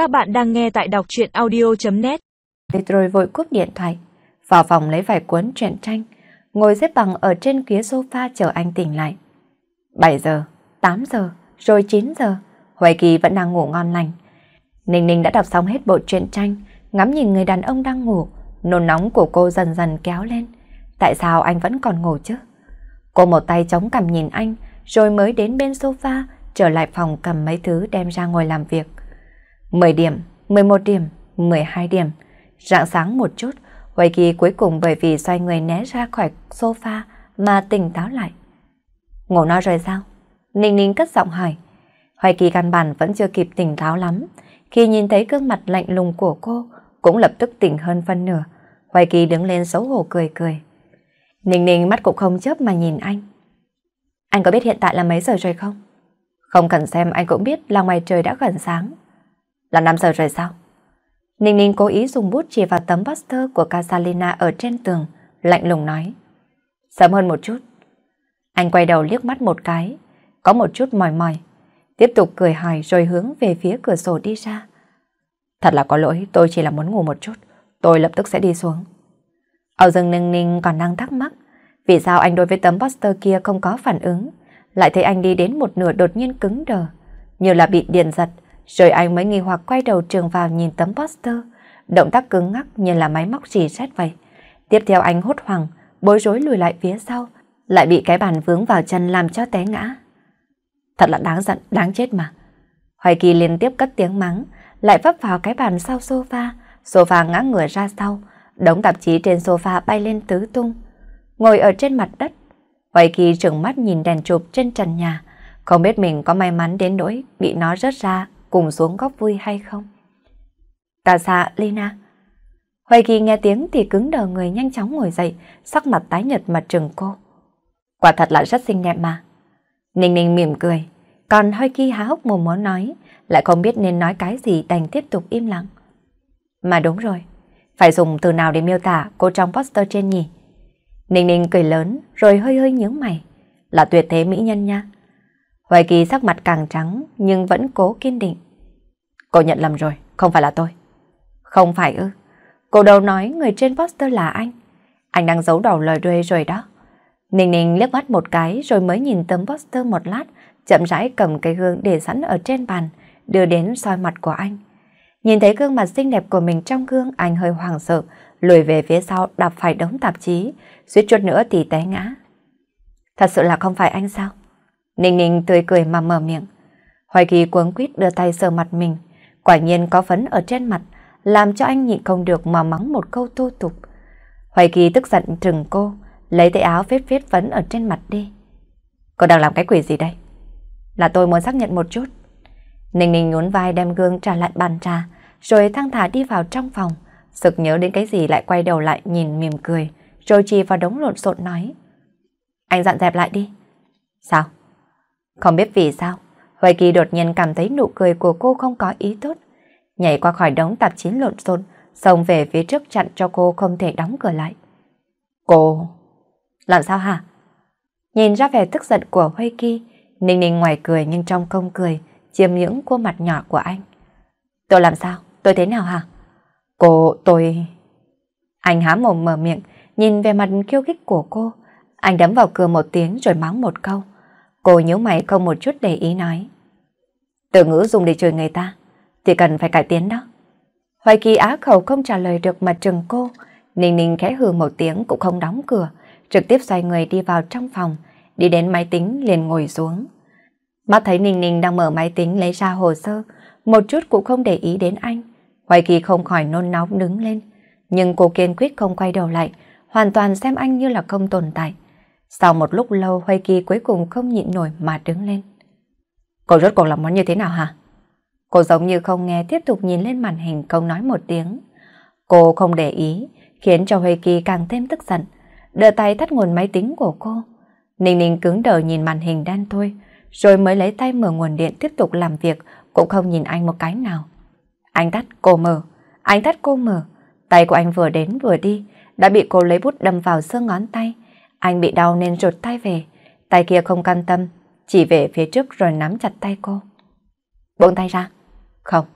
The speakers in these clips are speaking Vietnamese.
Các bạn đang nghe tại đọc truyện audio.net Rồi vội cúp điện thoại, vào phòng lấy vài cuốn truyện tranh, ngồi xếp bằng ở trên ghế sofa chờ anh tỉnh lại. 7 giờ, 8 giờ, rồi 9 giờ, Hoài Kỳ vẫn đang ngủ ngon lành. Ninh Ninh đã đọc xong hết bộ truyện tranh, ngắm nhìn người đàn ông đang ngủ, nôn nóng của cô dần dần kéo lên. Tại sao anh vẫn còn ngủ chứ? Cô một tay chống cằm nhìn anh, rồi mới đến bên sofa, trở lại phòng cầm mấy thứ đem ra ngồi làm việc. 10 điểm, 11 điểm, 12 điểm. Rạng sáng một chút, Huệ Kỳ cuối cùng bởi vì xoay người né ra khỏi sofa mà tỉnh táo lại. Ngủ no rồi sao? Ninh Ninh cất giọng hỏi. Hoài Kỳ căn bản vẫn chưa kịp tỉnh táo lắm. Khi nhìn thấy gương mặt lạnh lùng của cô, cũng lập tức tỉnh hơn phân nửa. Hoài Kỳ đứng lên xấu hổ cười cười. Ninh Ninh mắt cũng không chớp mà nhìn anh. Anh có biết hiện tại là mấy giờ rồi không? Không cần xem anh cũng biết là ngoài trời đã gần sáng. Là 5 giờ rồi sao? Ninh Ninh cố ý dùng bút chỉ vào tấm poster của Casalina ở trên tường, lạnh lùng nói. Sớm hơn một chút. Anh quay đầu liếc mắt một cái, có một chút mỏi mỏi. Tiếp tục cười hỏi rồi hướng về phía cửa sổ đi ra. Thật là có lỗi, tôi chỉ là muốn ngủ một chút. Tôi lập tức sẽ đi xuống. Âu Dương Ninh Ninh còn đang thắc mắc. Vì sao anh đối với tấm poster kia không có phản ứng? Lại thấy anh đi đến một nửa đột nhiên cứng đờ. Như là bị điện giật. Rồi anh mới nghi hoặc quay đầu trường vào nhìn tấm poster. Động tác cứng ngắc như là máy móc gì xét vậy. Tiếp theo anh hốt hoảng, bối rối lùi lại phía sau. Lại bị cái bàn vướng vào chân làm cho té ngã. Thật là đáng giận, đáng chết mà. Hoài Kỳ liên tiếp cất tiếng mắng, lại vấp vào cái bàn sau sofa. Sofa ngã ngửa ra sau, đống tạp chí trên sofa bay lên tứ tung. Ngồi ở trên mặt đất, Hoài Kỳ trừng mắt nhìn đèn chụp trên trần nhà, không biết mình có may mắn đến nỗi bị nó rớt ra cùng xuống góc vui hay không. Cả xa dạ, Lina. Hoài Kỳ nghe tiếng thì cứng đờ người nhanh chóng ngồi dậy, sắc mặt tái nhợt mặt trừng cô. Quả thật là rất xinh đẹp mà. Ninh Ninh mỉm cười, còn Hoài Kỳ há hốc mồm muốn nói, lại không biết nên nói cái gì đành tiếp tục im lặng. Mà đúng rồi, phải dùng từ nào để miêu tả cô trong poster trên nhỉ? Ninh Ninh cười lớn rồi hơi hơi nhướng mày. Là tuyệt thế mỹ nhân nha. Hoài Kỳ sắc mặt càng trắng nhưng vẫn cố kiên định. Cô nhận lầm rồi, không phải là tôi. Không phải ư. Cô đâu nói người trên poster là anh. Anh đang giấu đầu lời đuôi rồi đó. Ninh Ninh liếc mắt một cái rồi mới nhìn tấm poster một lát, chậm rãi cầm cái gương để sẵn ở trên bàn, đưa đến soi mặt của anh. Nhìn thấy gương mặt xinh đẹp của mình trong gương, anh hơi hoảng sợ, lùi về phía sau đạp phải đống tạp chí, suýt chút nữa thì té ngã. Thật sự là không phải anh sao? Ninh Ninh tươi cười mà mở miệng. Hoài Kỳ cuống quýt đưa tay sờ mặt mình, quả nhiên có phấn ở trên mặt, làm cho anh nhịn không được mà mắng một câu thô tục. Hoài Kỳ tức giận trừng cô, lấy tay áo phết phết phấn ở trên mặt đi. Cô đang làm cái quỷ gì đây? Là tôi muốn xác nhận một chút. Ninh Ninh nhún vai đem gương trả lại bàn trà, rồi thăng thả đi vào trong phòng. Sực nhớ đến cái gì lại quay đầu lại nhìn mỉm cười, rồi chỉ vào đống lộn xộn nói. Anh dặn dẹp lại đi. Sao? Không biết vì sao, Hoài Kỳ đột nhiên cảm thấy nụ cười của cô không có ý tốt. Nhảy qua khỏi đống tạp chí lộn xộn, xông về phía trước chặn cho cô không thể đóng cửa lại. Cô... Làm sao hả? Nhìn ra vẻ tức giận của Hoài Kỳ, Ninh Ninh ngoài cười nhưng trong không cười, chiêm những khuôn mặt nhỏ của anh. Tôi làm sao? Tôi thế nào hả? Cô, tôi... Anh há mồm mở miệng, nhìn về mặt khiêu khích của cô. Anh đấm vào cửa một tiếng rồi mắng một câu. Cô nhíu mày không một chút để ý nói. Từ ngữ dùng để chửi người ta, thì cần phải cải tiến đó. Hoài kỳ á khẩu không trả lời được mà trừng cô. Ninh ninh khẽ hừ một tiếng cũng không đóng cửa, trực tiếp xoay người đi vào trong phòng, đi đến máy tính liền ngồi xuống. Mắt thấy Ninh Ninh đang mở máy tính lấy ra hồ sơ, một chút cũng không để ý đến anh. Hoài Kỳ không khỏi nôn nóng đứng lên, nhưng cô kiên quyết không quay đầu lại, hoàn toàn xem anh như là không tồn tại. Sau một lúc lâu huy Kỳ cuối cùng không nhịn nổi mà đứng lên. Cô rốt cuộc là món như thế nào hả? Cô giống như không nghe tiếp tục nhìn lên màn hình không nói một tiếng. Cô không để ý, khiến cho huy Kỳ càng thêm tức giận, đưa tay tắt nguồn máy tính của cô. Ninh Ninh cứng đờ nhìn màn hình đen thôi, rồi mới lấy tay mở nguồn điện tiếp tục làm việc, cũng không nhìn anh một cái nào. Anh tắt cô mở, anh tắt cô mở, tay của anh vừa đến vừa đi, đã bị cô lấy bút đâm vào xương ngón tay. Anh bị đau nên rụt tay về, tay kia không can tâm, chỉ về phía trước rồi nắm chặt tay cô. Buông tay ra. Không.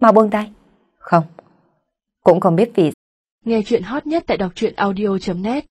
Mau buông tay. Không. Cũng không biết vì Nghe chuyện hot nhất tại đọc truyện audio.net